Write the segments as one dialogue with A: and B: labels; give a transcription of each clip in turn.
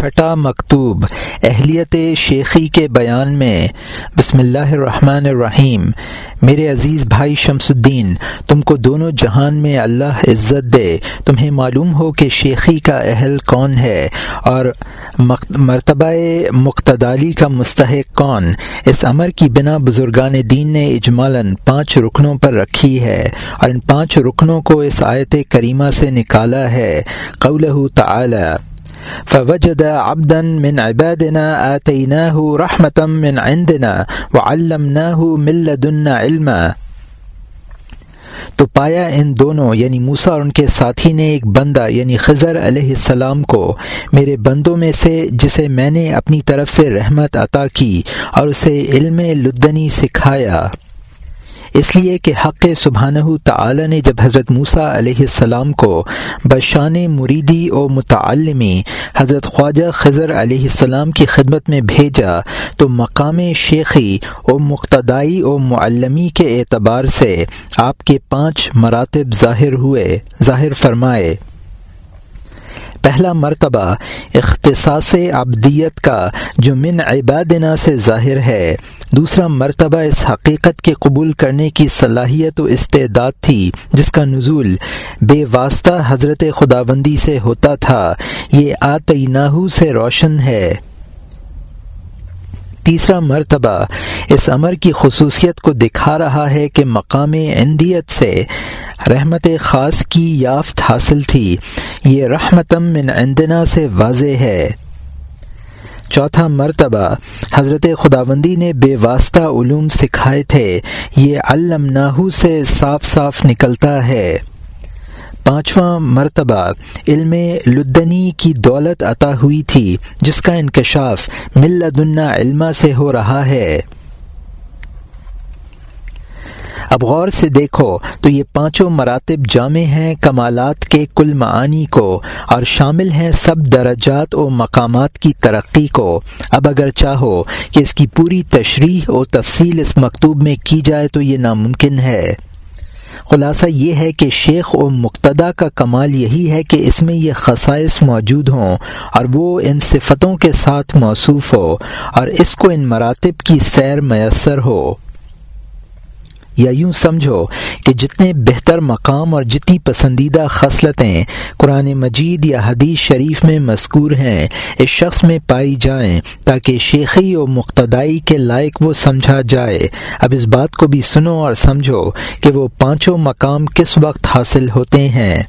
A: چھٹا مکتوب اہلیت شیخی کے بیان میں، بسم اللہ الرحمن الرحیم، میرے عزیز بھائی شمس الدین، تم کو دونوں جہان میں اللہ عزت دے، تمہیں معلوم ہو کہ شیخی کا اہل کون ہے اور مرتبہ مقتدالی کا مستحق کون؟ اس امر کی بنا بزرگان دین نے اجمالاً پانچ رکنوں پر رکھی ہے اور ان پانچ رکنوں کو اس آیت کریمہ سے نکالا ہے۔ قولہ تعالی فوجد عبدا من عبادنا آتيناه رحمة من عندنا وعلمناه من لدنا علما۔ تو پایا ان دونوں یعنی موسا اور ان کے ساتھی نے ایک بندہ یعنی خضر علیہ السلام کو میرے بندوں میں سے، جسے میں نے اپنی طرف سے رحمت عطا کی اور اسے علم لدنی سکھایا۔ اس لیے کہ حق سبحانہ تعالی نے جب حضرت موسیٰ علیہ السلام کو بشان مریدی و متعلمی حضرت خواجہ خضر علیہ السلام کی خدمت میں بھیجا، تو مقام شیخی و مقتدائی و معلمی کے اعتبار سے آپ کے پانچ مراتب ظاہر ہوئے، ظاہر فرمائے۔ پہلا مرتبہ اختصاص ابدیت کا جو من عبادنا سے ظاہر ہے دوسرا مرتبہ اس حقیقت کے قبول کرنے کی صلاحیت و استعداد تھی، جس کا نزول بے واسطہ حضرت خداوندی سے ہوتا تھا۔ یہ آتیناہو سے روشن ہے۔ تیسرا مرتبہ اس امر کی خصوصیت کو دکھا رہا ہے کہ مقام اندیت سے رحمت خاص کی یافت حاصل تھی۔ یہ رحمتم من عندنا سے واضح ہے۔ چوتھا مرتبہ حضرت خداوندی نے بے واسطہ علوم سکھائے تھے۔ یہ علم ناہو سے صاف صاف نکلتا ہے۔ پانچواں مرتبہ علم لدنی کی دولت عطا ہوئی تھی، جس کا انکشاف ملدنا علما سے ہو رہا ہے۔ اب غور سے دیکھو تو یہ پانچوں مراتب جامع ہیں کمالات کے کل معانی کو اور شامل ہیں سب درجات و مقامات کی ترقی کو۔ اب اگر چاہو کہ اس کی پوری تشریح و تفصیل اس مکتوب میں کی جائے تو یہ ناممکن ہے۔ خلاصہ یہ ہے کہ شیخ و مقتدا کا کمال یہی ہے کہ اس میں یہ خصائص موجود ہوں اور وہ ان صفتوں کے ساتھ موصوف ہو اور اس کو ان مراتب کی سیر میسر ہو۔ یا یوں سمجھو کہ جتنے بہتر مقام اور جتنی پسندیدہ خصلتیں قرآن مجید یا حدیث شریف میں مذکور ہیں، اس شخص میں پائی جائیں تاکہ شیخی و مقتدائی کے لائق وہ سمجھا جائے۔ اب اس بات کو بھی سنو اور سمجھو کہ وہ پانچوں مقام کس وقت حاصل ہوتے ہیں۔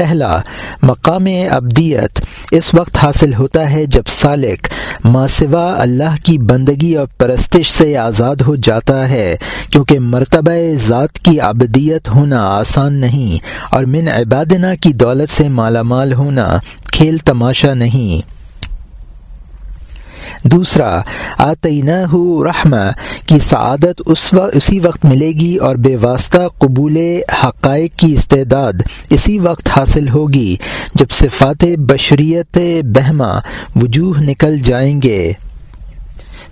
A: پہلا مقام ابدیت اس وقت حاصل ہوتا ہے جب سالک ماسوا اللہ کی بندگی اور پرستش سے آزاد ہو جاتا ہے، کیونکہ مرتبہ ذات کی ابدیت ہونا آسان نہیں اور من عبادنا کی دولت سے مالا مال ہونا کھیل تماشا نہیں۔ دوسرا آتینہ رحمہ، کی سعادت اس وقت اسی وقت ملے گی اور بے واسطہ قبول حقائق کی استعداد اسی وقت حاصل ہوگی، جب صفات بشریت بہمہ وجوہ نکل جائیں گے۔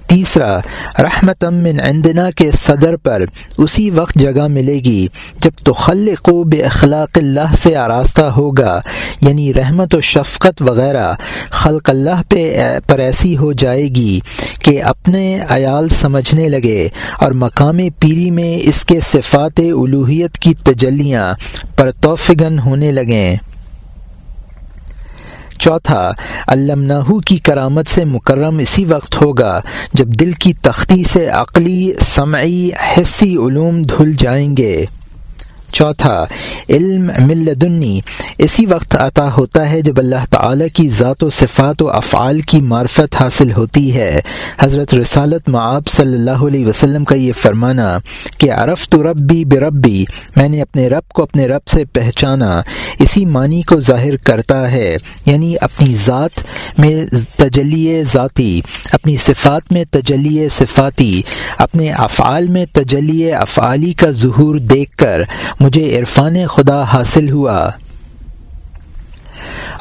A: تیسرا رحمت من عندنا کے صدر پر اسی وقت جگہ ملے گی جب تو خلق و بے اخلاق اللہ سے آراستہ ہوگا یعنی رحمت و شفقت وغیرہ خلق اللہ پہ پر ایسی ہو جائے گی کہ اپنے عیال سمجھنے لگے اور مقام پیری میں اس کے صفات الوحیت کی تجلیاں پر توفگن ہونے لگیں۔ چوتھا، علمناہو کی کرامت سے مکرم اسی وقت ہوگا جب دل کی تختی سے عقلی، سمعی حصی علوم دھل جائیں گے۔ چوتھا، علم ملدنی اسی وقت عطا ہوتا ہے جب اللہ تعالی کی ذات و صفات و افعال کی معرفت حاصل ہوتی ہے۔ حضرت رسالت معاب صلی اللہ علیہ وسلم کا یہ فرمانا کہ عرف تو رب بھی بے میں نے اپنے رب کو اپنے رب سے پہچانا۔ اسی معنی کو ظاہر کرتا ہے یعنی اپنی ذات میں تجلی ذاتی، اپنی صفات میں تجلی صفاتی، اپنے افعال میں تجلی افعالی کا ظہور دیکھ کر۔ مجھے عرفان خدا حاصل ہوا۔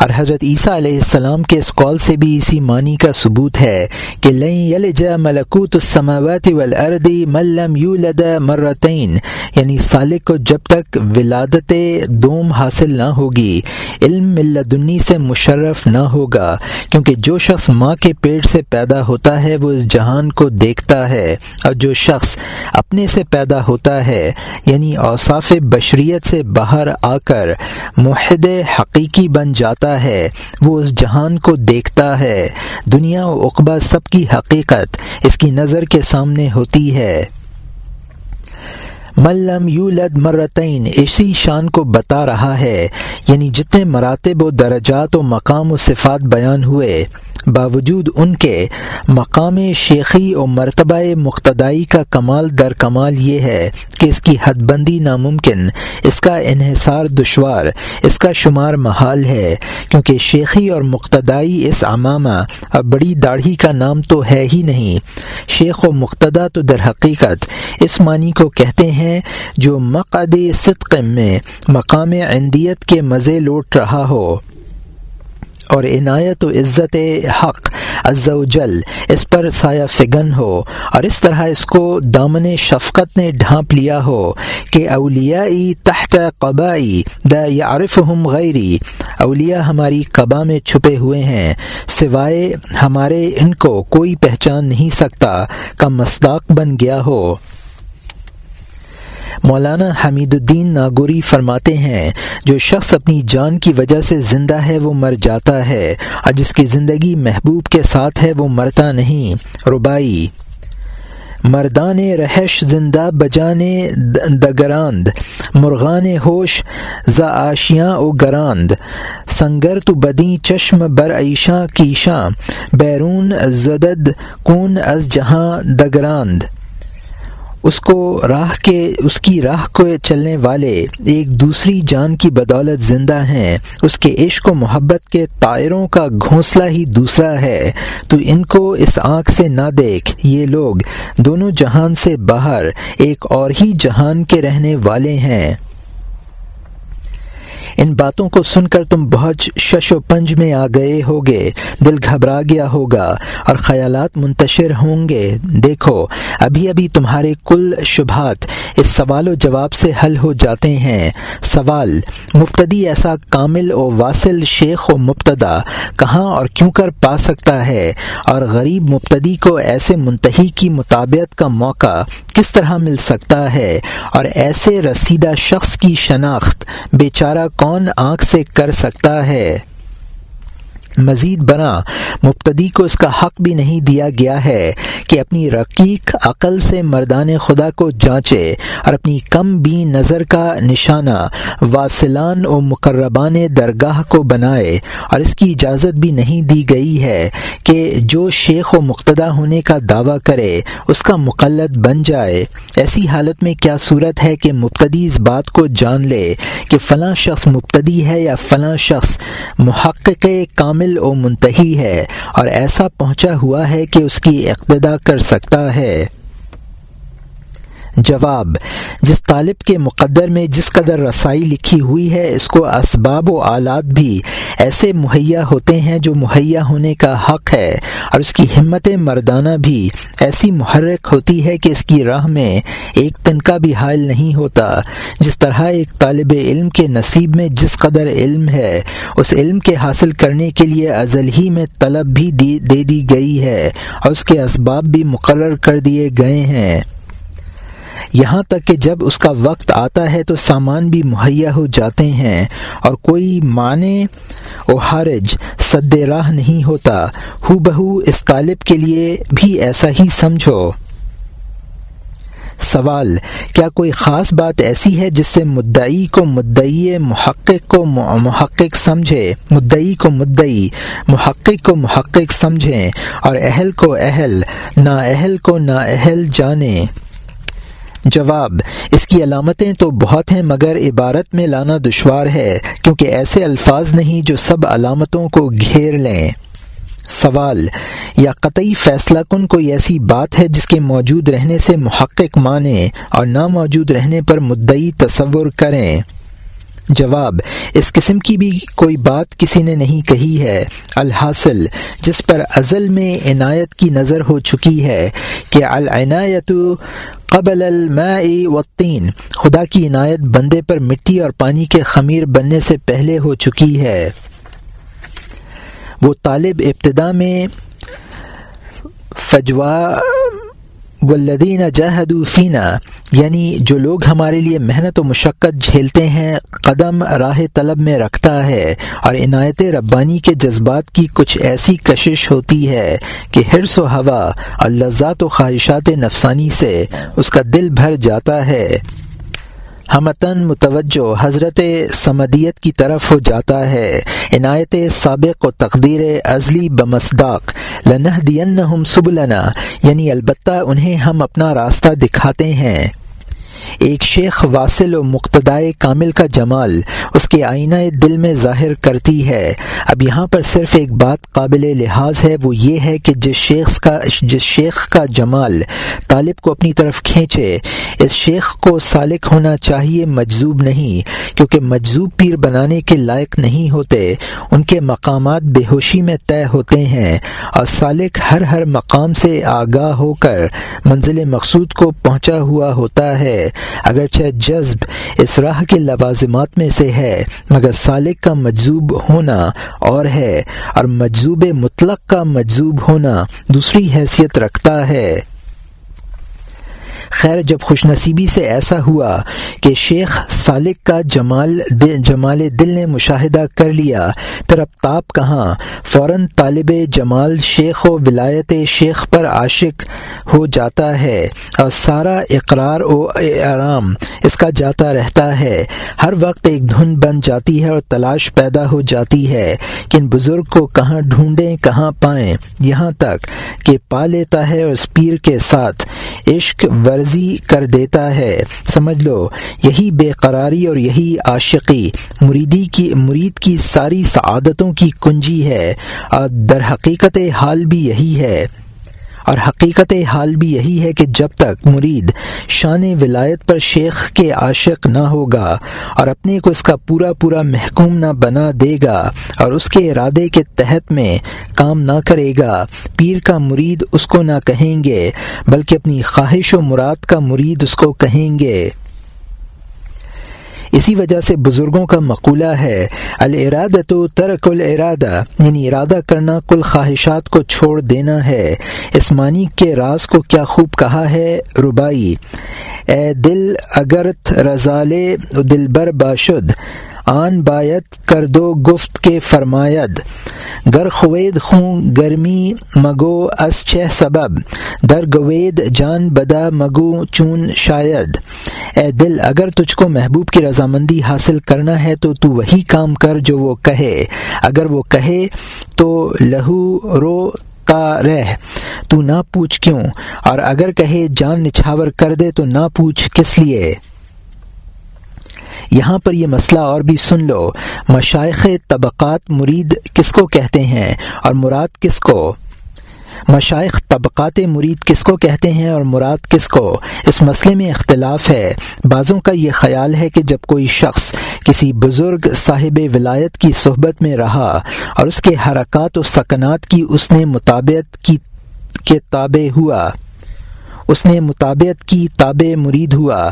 A: اور حضرت عیسیٰ علیہ السلام کے اس قول سے بھی اسی معنی کا ثبوت ہے کہ لئی یلج ملکوت السماوات والارض ملم یولد مرتین یعنی سالک کو جب تک ولادت دوم حاصل نہ ہوگی، علم ملدنی سے مشرف نہ ہوگا، کیونکہ جو شخص ماں کے پیٹ سے پیدا ہوتا ہے وہ اس جہان کو دیکھتا ہے، اور جو شخص اپنے سے پیدا ہوتا ہے یعنی اوصاف بشریت سے باہر آ کر محد حقیقی بن جاتا ہے، وہ اس جہان کو دیکھتا ہے۔ دنیا و اقبا سب کی حقیقت اس کی نظر کے سامنے ہوتی ہے۔ ملم یولد مرتین، اسی شان کو بتا رہا ہے۔ یعنی جتنے مراتب و درجات و مقام و صفات بیان ہوئے۔ باوجود ان کے مقام شیخی و مرتبہ مقتدائی کا کمال در کمال یہ ہے کہ اس کی حد بندی ناممکن، اس کا انحصار دشوار، اس کا شمار محال ہے، کیونکہ شیخی اور مقتدائی اس امامہ اور بڑی داڑھی کا نام تو ہے ہی نہیں۔ شیخ و مقتدا تو در حقیقت اس معنی کو کہتے ہیں جو مقد صدق میں مقام عندیت کے مزے لوٹ رہا ہو۔ اور عنایت و عزت حق از و جل اس پر سایہ فگن ہو اور اس طرح اس کو دامن شفقت نے ڈھانپ لیا ہو کہ اولیائی تحت قبائی دا یعرف ہم غیری، اولیاء ہماری قبا میں چھپے ہوئے ہیں، سوائے ہمارے ان کو کوئی پہچان نہیں سکتا کا مصداق بن گیا ہو۔ مولانا حمید الدین ناگوری فرماتے ہیں، جو شخص اپنی جان کی وجہ سے زندہ ہے، وہ مر جاتا ہے۔ اور جس کی زندگی محبوب کے ساتھ ہے، وہ مرتا نہیں۔ ربائی مردان رہش زندہ بجانے دگراند۔ مرغان ہوش ز آشیاں او گراند۔ سنگر تو بدی چشم بر عیشاں کیشاں۔ بیرون زدد کون از جہاں دگراند۔ اس کو راہ کے، اس کی راہ کو چلنے والے ایک دوسری جان کی بدولت زندہ ہیں۔ اس کے عشق و محبت کے طائروں کا گھونسلہ ہی دوسرا ہے۔ تو ان کو اس آنکھ سے نہ دیکھ۔ یہ لوگ دونوں جہان سے باہر، ایک اور ہی جہان کے رہنے والے ہیں۔ ان باتوں کو سن کر تم بہت شش و پنج میں آ گئے ہوگے۔ دل گھبرا گیا ہوگا اور خیالات منتشر ہوں گے۔ دیکھو، ابھی ابھی تمہارے کل شبہات اس سوال و جواب سے حل ہو جاتے ہیں۔ سوال، مبتدی ایسا کامل و واصل شیخ و مبتدا کہاں اور کیوں کر پا سکتا ہے؟ اور غریب مبتدی کو ایسے منتحی کی مطابعت کا موقع کس طرح مل سکتا ہے؟ اور ایسے رسیدہ شخص کی شناخت، بیچارہ کون کون آنکھ سے کر سکتا ہے؟ مزید برآں مبتدی کو اس کا حق بھی نہیں دیا گیا ہے کہ اپنی رقیق عقل سے مردان خدا کو جانچے اور اپنی کم بی نظر کا نشانہ واصلان و مقربان درگاہ کو بنائے۔ اور اس کی اجازت بھی نہیں دی گئی ہے کہ جو شیخ و مقتدا ہونے کا دعویٰ کرے، اس کا مقلد بن جائے۔ ایسی حالت میں کیا صورت ہے کہ مبتدی اس بات کو جان لے کہ فلاں شخص مبتدی ہے یا فلاں شخص محقق کامل و منتحی ہے اور ایسا پہنچا ہوا ہے کہ اس کی اقتدا کر سکتا ہے۔ جواب، جس طالب کے مقدر میں جس قدر رسائی لکھی ہوئی ہے، اس کو اسباب و آلات بھی ایسے مہیا ہوتے ہیں جو مہیا ہونے کا حق ہے، اور اس کی ہمت مردانہ بھی ایسی محرک ہوتی ہے کہ اس کی راہ میں ایک تنکا بھی حائل نہیں ہوتا۔ جس طرح ایک طالب علم کے نصیب میں جس قدر علم ہے، اس علم کے حاصل کرنے کے لیے ازل ہی میں طلب بھی دے دی گئی ہے، اور اس کے اسباب بھی مقرر کر دیے گئے ہیں۔ یہاں تک کہ جب اس کا وقت آتا ہے تو سامان بھی مہیا ہو جاتے ہیں اور کوئی معنی و حارج سد راہ نہیں ہوتا۔ ہو بہو اس طالب کے لیے بھی ایسا ہی سمجھو۔ سوال، کیا کوئی خاص بات ایسی ہے جس سے مدعی کو مدعی محقق کو محقق سمجھے؟ مدعی کو مدعی، محقق کو محقق سمجھیں اور اہل کو اہل، نا اہل کو نا اہل جانیں جواب، اس کی علامتیں تو بہت ہیں مگر عبارت میں لانا دشوار ہے، کیونکہ ایسے الفاظ نہیں جو سب علامتوں کو گھیر لیں۔ سوال، یا قطعی فیصلہ کن کوئی ایسی بات ہے جس کے موجود رہنے سے محقق مانیں اور نہ موجود رہنے پر مدعی تصور کریں؟ جواب، اس قسم کی بھی کوئی بات کسی نے نہیں کہی ہے، الحاصل، جس پر ازل میں عنایت کی نظر ہو چکی ہے کہ العنایت قبل الماء والطین، خدا کی عنایت بندے پر مٹی اور پانی کے خمیر بننے سے پہلے ہو چکی ہے۔ وہ طالب ابتدا میں فجوا والذین جاہدوا فینا یعنی جو لوگ ہمارے لیے محنت و مشقت جھیلتے ہیں، قدم راہ طلب میں رکھتا ہے اور عنایت ربانی کے جذبات کی کچھ ایسی کشش ہوتی ہے کہ حرص و ہوا اور لذات و خواہشات نفسانی سے اس کا دل بھر جاتا ہے۔ ہمتن متوجہ حضرت سمدیت کی طرف ہو جاتا ہے۔ عنایت سابق و تقدیر ازلی بمصداق۔ لنح دین سبلنا یعنی البتہ انہیں ہم اپنا راستہ دکھاتے ہیں۔ ایک شیخ واصل و مقتدائے کامل کا جمال اس کے آئینہ دل میں ظاہر کرتی ہے۔ اب یہاں پر صرف ایک بات قابل لحاظ ہے، وہ یہ ہے کہ جس شیخ کا، جس شیخ کا جمال طالب کو اپنی طرف کھینچے، اس شیخ کو سالک ہونا چاہیے مجذوب نہیں، کیونکہ مجذوب پیر بنانے کے لائق نہیں ہوتے۔ ان کے مقامات بے ہوشی میں طے ہوتے ہیں اور سالک ہر ہر مقام سے آگاہ ہو کر منزل مقصود کو پہنچا ہوا ہوتا ہے۔ اگرچہ جذب اس راہ کے لوازمات میں سے ہے، مگر سالک کا مجذوب ہونا اور ہے، اور مجذوب مطلق کا مجذوب ہونا دوسری حیثیت رکھتا ہے۔ خیر، جب خوش نصیبی سے ایسا ہوا کہ شیخ سالک کا جمال جمال دل نے مشاہدہ کر لیا، پھر اب تاپ کہاں؟ فوراً طالب جمال شیخ و ولایت شیخ پر عاشق ہو جاتا ہے اور سارا اقرار و آرام اس کا جاتا رہتا ہے۔ ہر وقت ایک دھن بن جاتی ہے اور تلاش پیدا ہو جاتی ہے کہ ان بزرگ کو کہاں ڈھونڈیں، کہاں پائیں۔ یہاں تک کہ پا لیتا ہے اور اس پیر کے ساتھ۔ عشق ورزی کر دیتا ہے۔ سمجھ لو، یہی بے قراری اور یہی عاشقی، مریدی کی، مرید کی ساری سعادتوں کی کنجی ہے۔ اور در حقیقت حال بھی یہی ہے۔ اور حقیقت حال بھی یہی ہے کہ جب تک مرید شان ولایت پر شیخ کے عاشق نہ ہوگا اور اپنے کو اس کا پورا پورا محکوم نہ بنا دے گا اور اس کے ارادے کے تحت میں کام نہ کرے گا، پیر کا مرید اس کو نہ کہیں گے، بلکہ اپنی خواہش و مراد کا مرید اس کو کہیں گے۔ اسی وجہ سے بزرگوں کا مقولہ ہے الرادہ تو ترک الرادہ یعنی ارادہ کرنا کل خواہشات کو چھوڑ دینا ہے۔ اسمانی کے راز کو کیا خوب کہا ہے؟ ربائی اے دل اگرت رضال دل بر باشد۔ آن بایت کر دو گفت کے فرماید، گر خوید خوں گرمی مگو از چہ سبب، در گوید جان بدا مگو چون شاید۔ اے دل، اگر تجھ کو محبوب کی رضامندی حاصل کرنا ہے تو تو وہی کام کر جو وہ کہے۔ اگر وہ کہے تو لہو رو رہ۔ تو نہ پوچھ کیوں؟ اور اگر کہے جان نچھاور کر دے تو نہ پوچھ کس لیے؟ یہاں پر یہ مسئلہ اور بھی سن لو۔ مشائق طبقات مرید کس کو کہتے ہیں اور مراد کس کو؟ مشائق طبقات مرید کس کو کہتے ہیں اور مراد کس کو؟ اس مسئلے میں اختلاف ہے۔ بعضوں کا یہ خیال ہے کہ جب کوئی شخص کسی بزرگ صاحب ولایت کی صحبت میں رہا اور اس کے حرکات و سکنات کی اس نے مطابعت کی کے تابع ہوا۔ اس نے مطابعت کی، تابع مرید ہوا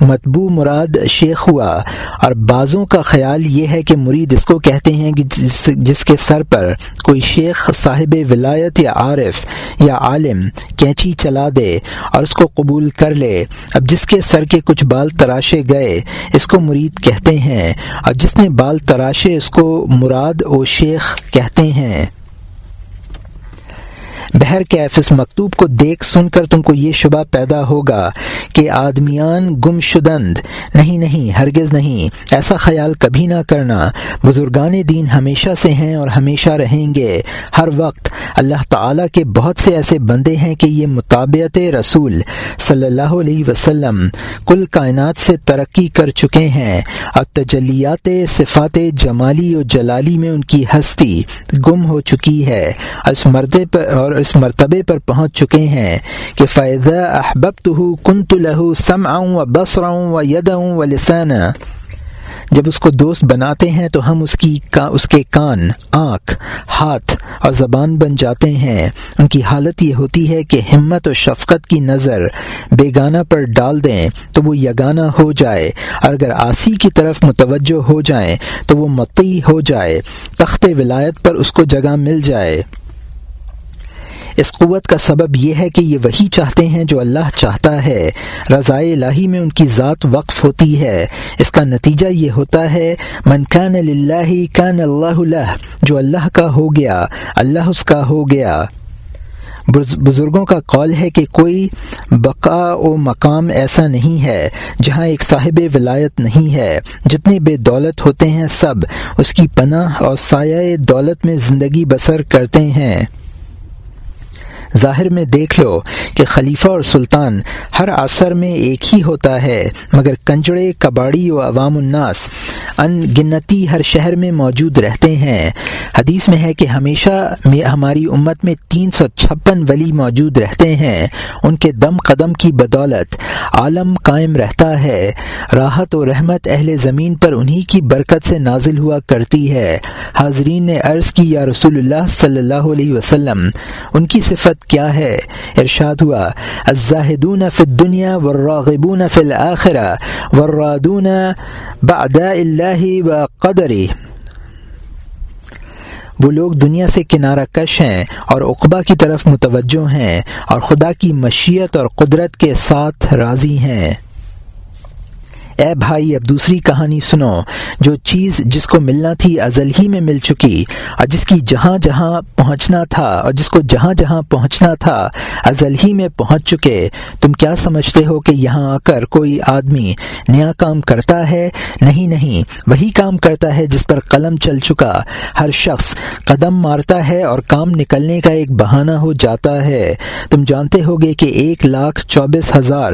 A: متبو مراد شیخ ہوا۔ اور بعضوں کا خیال یہ ہے کہ مرید اس کو کہتے ہیں کہ جس جس کے سر پر کوئی شیخ صاحب ولایت یا عارف یا عالم کینچی چلا دے اور اس کو قبول کر لے۔ اب جس کے سر کے کچھ بال تراشے گئے، اس کو مرید کہتے ہیں۔ اور جس نے بال تراشے، اس کو مراد و شیخ کہتے ہیں۔ بہر کیف اس مکتوب کو دیکھ سن کر تم کو یہ شبہ پیدا ہوگا کہ آدمیان گم شدند۔ نہیں نہیں، ہرگز نہیں۔ ایسا خیال کبھی نہ کرنا۔ بزرگان دین ہمیشہ سے ہیں اور ہمیشہ رہیں گے۔ ہر وقت اللہ تعالیٰ کے بہت سے ایسے بندے ہیں کہ یہ مطابعت رسول صلی اللہ علیہ وسلم کل کائنات سے ترقی کر چکے ہیں۔ اور تجلیات صفات جمالی و جلالی میں ان کی ہستی گم ہو چکی ہے۔ اس مردے پر اور اس مرتبے پر پہنچ چکے ہیں کہ فائدہ احبب تو کن تو لہو سم آؤں و بس رہوں و ید و لسان جب اس کو دوست بناتے ہیں تو ہم اس کی کا اس کے کان، آنکھ، ہاتھ اور زبان بن جاتے ہیں۔ ان کی حالت یہ ہوتی ہے کہ ہمت و شفقت کی نظر بیگانہ پر ڈال دیں تو وہ یگانہ ہو جائے۔ اور اگر آسی کی طرف متوجہ ہو جائیں تو وہ متی ہو جائے۔ تخت ولایت پر اس کو جگہ مل جائے۔ اس قوت کا سبب یہ ہے کہ یہ وہی چاہتے ہیں جو اللہ چاہتا ہے۔ رضائے الہی میں ان کی ذات وقف ہوتی ہے۔ اس کا نتیجہ یہ ہوتا ہے، من کان للہ کان اللہ لہ، جو اللہ کا ہو گیا، اللہ اس کا ہو گیا۔ بزرگوں کا قول ہے کہ کوئی بقا و مقام ایسا نہیں ہے جہاں ایک صاحب ولایت نہیں ہے۔ جتنے بے دولت ہوتے ہیں سب اس کی پناہ اور سایہ دولت میں زندگی بسر کرتے ہیں۔ ظاہر میں دیکھ لو کہ خلیفہ اور سلطان ہر عصر میں ایک ہی ہوتا ہے، مگر کنجڑے، کباڑی و عوام الناس ان گنتی ہر شہر میں موجود رہتے ہیں۔ حدیث میں ہے کہ ہمیشہ میں ہماری امت میں تین سو چھپن ولی موجود رہتے ہیں۔ ان کے دم قدم کی بدولت عالم قائم رہتا ہے۔ راحت و رحمت اہل زمین پر انہی کی برکت سے نازل ہوا کرتی ہے۔ حاضرین نے عرض کی، یا رسول اللہ صلی اللہ علیہ وسلم، ان کی صفت کیا ہے؟ ارشاد ہوا، الزاہدون فی الدنیا والراغبون فی الاخرہ والرادون بعد اللہ و قدری۔ وہ لوگ دنیا سے کنارہ کش ہیں اور اقبا کی طرف متوجہ ہیں اور خدا کی مشیت اور قدرت کے ساتھ راضی ہیں۔ اے بھائی، اب دوسری کہانی سنو۔ جو چیز جس کو ملنا تھی ازل ہی میں مل چکی، اور جس کی جہاں جہاں پہنچنا تھا، اور جس کو جہاں جہاں پہنچنا تھا، ازل ہی میں پہنچ چکے۔ تم کیا سمجھتے ہو کہ یہاں آ کر کوئی آدمی نیا کام کرتا ہے؟ نہیں نہیں، وہی کام کرتا ہے جس پر قلم چل چکا۔ ہر شخص قدم مارتا ہے اور کام نکلنے کا ایک بہانہ ہو جاتا ہے۔ تم جانتے ہوگے کہ ایک لاکھ چوبیس ہزار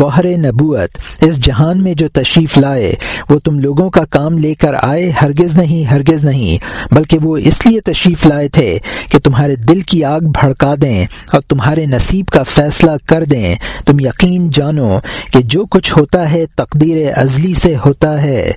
A: گوہر نبوت اس جہان میں جو تشریف لائے، وہ تم لوگوں کا کام لے کر آئے ہرگز نہیں ہرگز نہیں، بلکہ وہ اس لیے تشریف لائے تھے کہ تمہارے دل کی آگ بھڑکا دیں اور تمہارے نصیب کا فیصلہ کر دیں۔ تم یقین جانو کہ جو کچھ ہوتا ہے تقدیر ازلی سے ہوتا ہے۔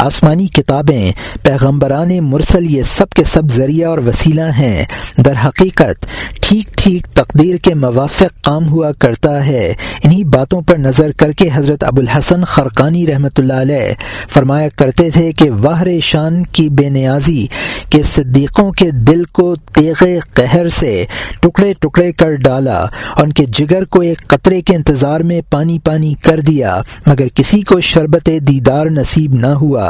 A: آسمانی کتابیں، پیغمبران مرسل یہ سب کے سب ذریعہ اور وسیلہ ہیں۔ در حقیقت، ٹھیک ٹھیک تقدیر کے موافق کام ہوا کرتا ہے۔ انہی باتوں پر نظر کر کے حضرت ابو الحسن خرقانی رحمۃ اللہ علیہ فرمایا کرتے تھے کہ واہر شان کی بے نیازی کے صدیقوں کے دل کو تیغ قہر سے ٹکڑے ٹکڑے کر ڈالا، اور ان کے جگر کو ایک قطرے کے انتظار میں پانی پانی کر دیا۔ مگر کسی کو شربت دیدار نصیب نہ ہوا۔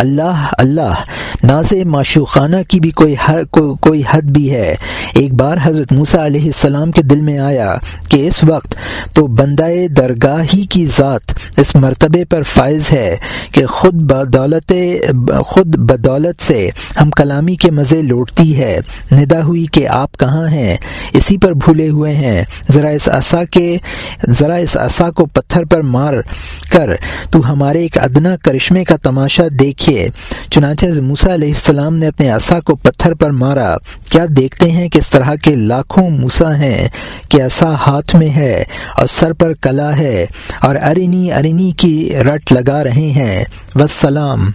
A: اللہ اللہ ناز معشوقانہ کی بھی کوئی حد کو, کوئی حد بھی ہے۔ ایک بار حضرت موسیٰ علیہ السلام کے دل میں آیا کہ اس وقت تو بندہ درگاہ ہی کی ذات اس مرتبے پر فائز ہے کہ خود بدولت خود بدولت سے ہم کلامی کے مزے لوٹتی ہے۔ ندا ہوئی کہ آپ کہاں ہیں؟ اسی پر بھولے ہوئے ہیں۔ ذرا اس عصا کے ذرا اس عصا کو پتھر پر مار کر تو ہمارے ایک ادنا کرشمے کا تماشا دیکھیے، چنانچہ موسا علیہ السلام نے اپنے عصا کو پتھر پر مارا۔ کیا دیکھتے ہیں کہ اس طرح کے لاکھوں موسا ہیں کہ عصا ہاتھ میں ہے اور سر پر کلا ہے اور ارینی ارینی کی رٹ لگا رہے ہیں۔ وسلام